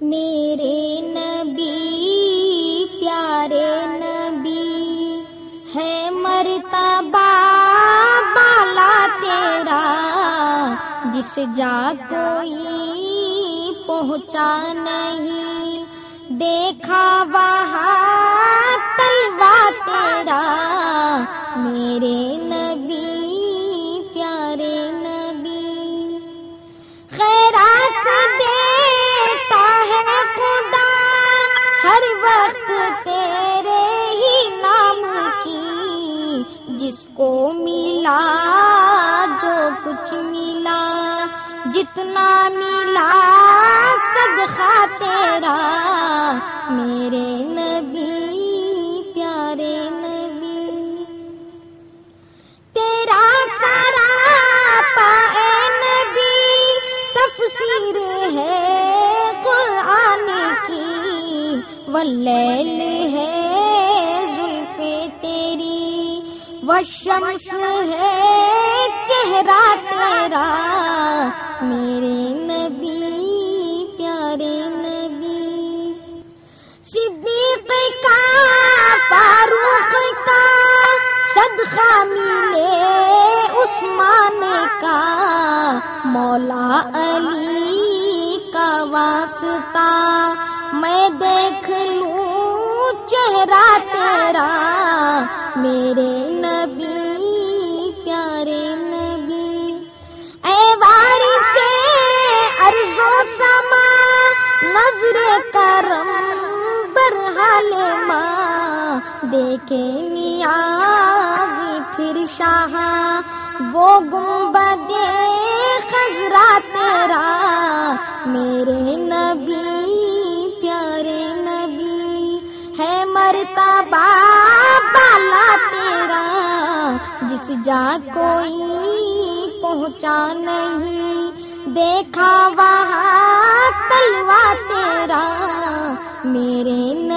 میرے نبی، پیارے نبی، ہے مرتا بالا تیرا، جس جا کوئی پہنچا نہیں، دیکھا وہاں تلوا تیرا، میرے جس کو ملا، جو کچھ ملا، جتنا ملا، صدقہ تیرا۔ میرے نبی، پیارے نبی، تیرا سارا پائے نبی۔ تفسیر ہے قرآن کی واللیل ہے زلف تیری۔ والشمس ہے چہرہ تیرا، میرے نبی، پیارے نبی۔ صدیق کا فاروق کا صدقہ ملے عثمان کا، مولا علی کا واسطہ۔ میں دیکھ چہرہ تیرا، میرے نبی، پیارے نبی۔ اے واری سے ارزو سما، نظر کرم برحال ماں دیکھے نیازی پھر شاہ وہ گنبد جا کوئی پہنچا نہیں۔ دیکھا وہاں تلوا تیرا میرے